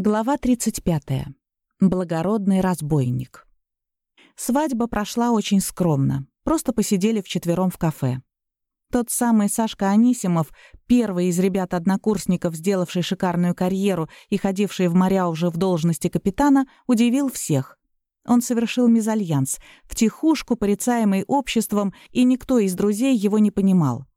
Глава 35. Благородный разбойник. Свадьба прошла очень скромно. Просто посидели вчетвером в кафе. Тот самый Сашка Анисимов, первый из ребят-однокурсников, сделавший шикарную карьеру и ходивший в моря уже в должности капитана, удивил всех. Он совершил мезальянс, втихушку, порицаемый обществом, и никто из друзей его не понимал.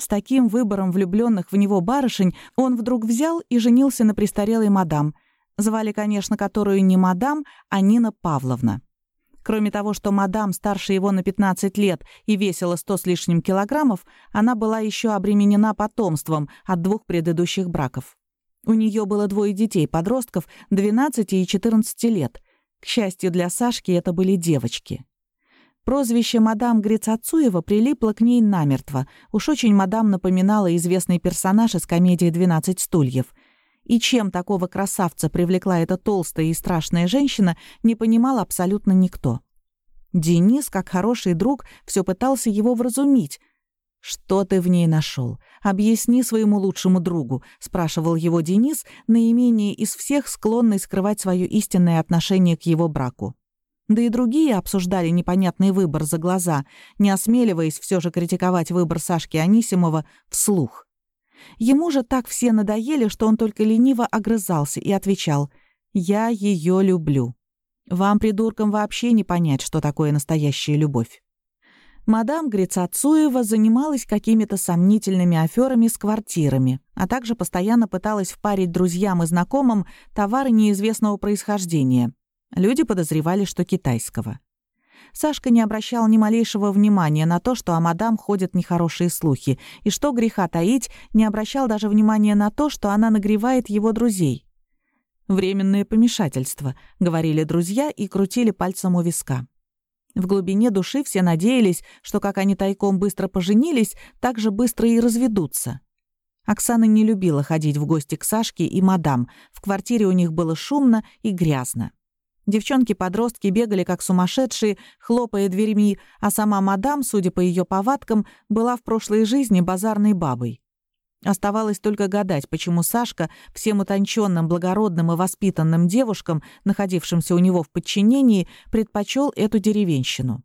С таким выбором влюбленных в него барышень он вдруг взял и женился на престарелой мадам. Звали, конечно, которую не мадам, а Нина Павловна. Кроме того, что мадам старше его на 15 лет и весила 100 с лишним килограммов, она была еще обременена потомством от двух предыдущих браков. У нее было двое детей, подростков, 12 и 14 лет. К счастью для Сашки, это были девочки. Прозвище мадам Грицацуева прилипло к ней намертво. Уж очень мадам напоминала известный персонаж из комедии «12 стульев». И чем такого красавца привлекла эта толстая и страшная женщина, не понимал абсолютно никто. Денис, как хороший друг, все пытался его вразумить. «Что ты в ней нашел? Объясни своему лучшему другу», — спрашивал его Денис, наименее из всех склонный скрывать свое истинное отношение к его браку. Да и другие обсуждали непонятный выбор за глаза, не осмеливаясь все же критиковать выбор Сашки Анисимова вслух. Ему же так все надоели, что он только лениво огрызался и отвечал «Я ее люблю». Вам, придуркам, вообще не понять, что такое настоящая любовь. Мадам Грицацуева занималась какими-то сомнительными аферами с квартирами, а также постоянно пыталась впарить друзьям и знакомым товары неизвестного происхождения. Люди подозревали, что китайского. Сашка не обращал ни малейшего внимания на то, что о мадам ходят нехорошие слухи, и что греха таить, не обращал даже внимания на то, что она нагревает его друзей. «Временное помешательство», — говорили друзья и крутили пальцем у виска. В глубине души все надеялись, что как они тайком быстро поженились, так же быстро и разведутся. Оксана не любила ходить в гости к Сашке и мадам. В квартире у них было шумно и грязно. Девчонки-подростки бегали как сумасшедшие, хлопая дверьми, а сама мадам, судя по ее повадкам, была в прошлой жизни базарной бабой. Оставалось только гадать, почему Сашка всем утонченным, благородным и воспитанным девушкам, находившимся у него в подчинении, предпочел эту деревенщину.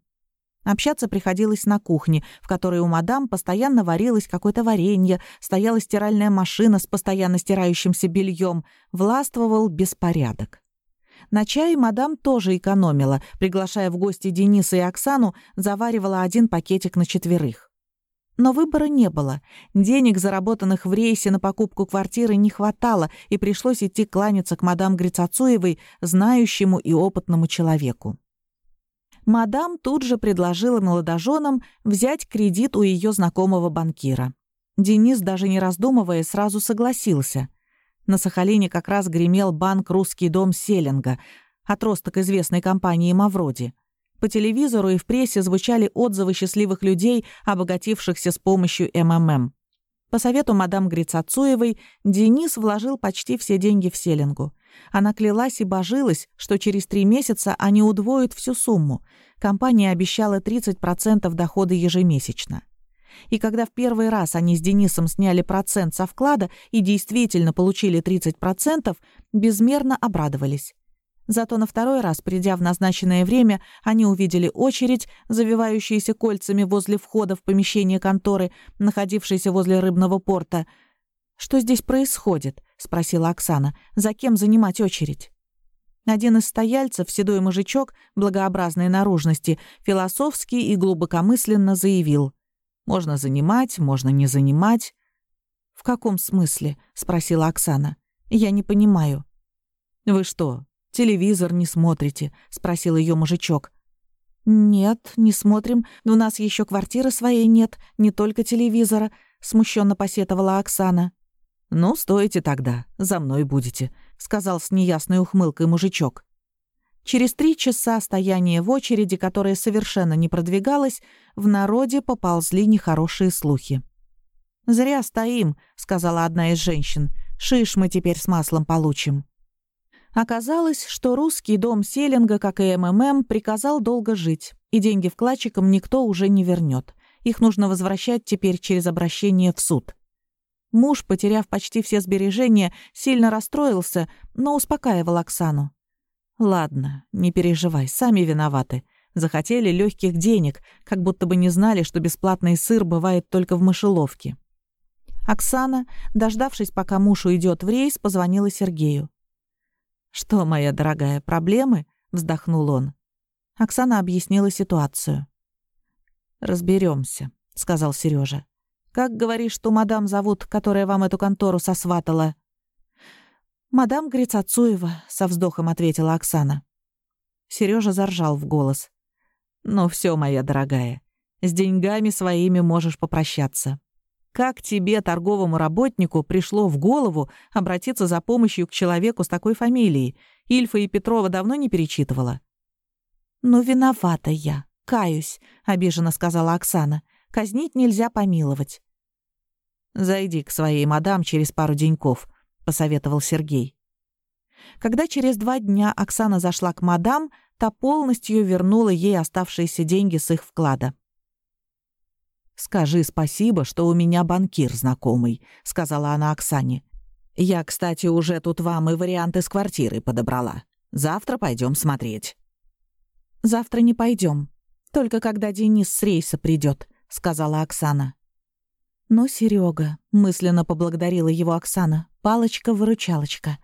Общаться приходилось на кухне, в которой у мадам постоянно варилось какое-то варенье, стояла стиральная машина с постоянно стирающимся бельем, властвовал беспорядок. На чай мадам тоже экономила, приглашая в гости Дениса и Оксану, заваривала один пакетик на четверых. Но выбора не было. Денег, заработанных в рейсе на покупку квартиры, не хватало, и пришлось идти кланяться к мадам Грицацуевой, знающему и опытному человеку. Мадам тут же предложила молодоженам взять кредит у ее знакомого банкира. Денис, даже не раздумывая, сразу согласился. На Сахалине как раз гремел банк «Русский дом Селинга», отросток известной компании «Мавроди». По телевизору и в прессе звучали отзывы счастливых людей, обогатившихся с помощью МММ. По совету мадам Грицацуевой Денис вложил почти все деньги в Селингу. Она клялась и божилась, что через три месяца они удвоят всю сумму. Компания обещала 30% дохода ежемесячно. И когда в первый раз они с Денисом сняли процент со вклада и действительно получили 30%, безмерно обрадовались. Зато на второй раз, придя в назначенное время, они увидели очередь, завивающуюся кольцами возле входа в помещение конторы, находившейся возле рыбного порта. «Что здесь происходит?» — спросила Оксана. «За кем занимать очередь?» Один из стояльцев, седой мужичок, благообразной наружности, философски и глубокомысленно заявил. Можно занимать, можно не занимать. «В каком смысле?» — спросила Оксана. «Я не понимаю». «Вы что, телевизор не смотрите?» — спросил ее мужичок. «Нет, не смотрим. У нас еще квартиры своей нет, не только телевизора», — смущенно посетовала Оксана. «Ну, стойте тогда, за мной будете», — сказал с неясной ухмылкой мужичок. Через три часа стояния в очереди, которая совершенно не продвигалась, в народе поползли нехорошие слухи. «Зря стоим», — сказала одна из женщин. «Шиш мы теперь с маслом получим». Оказалось, что русский дом Селинга, как и МММ, приказал долго жить, и деньги вкладчикам никто уже не вернет. Их нужно возвращать теперь через обращение в суд. Муж, потеряв почти все сбережения, сильно расстроился, но успокаивал Оксану. «Ладно, не переживай, сами виноваты. Захотели легких денег, как будто бы не знали, что бесплатный сыр бывает только в мышеловке». Оксана, дождавшись, пока муж уйдет в рейс, позвонила Сергею. «Что, моя дорогая, проблемы?» — вздохнул он. Оксана объяснила ситуацию. Разберемся, сказал Сережа. «Как говоришь, что мадам зовут, которая вам эту контору сосватала?» «Мадам Грицацуева», — со вздохом ответила Оксана. Сережа заржал в голос. «Ну все, моя дорогая, с деньгами своими можешь попрощаться. Как тебе, торговому работнику, пришло в голову обратиться за помощью к человеку с такой фамилией? Ильфа и Петрова давно не перечитывала?» «Ну, виновата я, каюсь», — обиженно сказала Оксана. «Казнить нельзя помиловать». «Зайди к своей мадам через пару деньков», — посоветовал Сергей. Когда через два дня Оксана зашла к мадам, та полностью вернула ей оставшиеся деньги с их вклада. «Скажи спасибо, что у меня банкир знакомый», — сказала она Оксане. «Я, кстати, уже тут вам и варианты с квартирой подобрала. Завтра пойдем смотреть». «Завтра не пойдем. Только когда Денис с рейса придет, сказала Оксана. «Ну, Серега, мысленно поблагодарила его Оксана, палочка-выручалочка.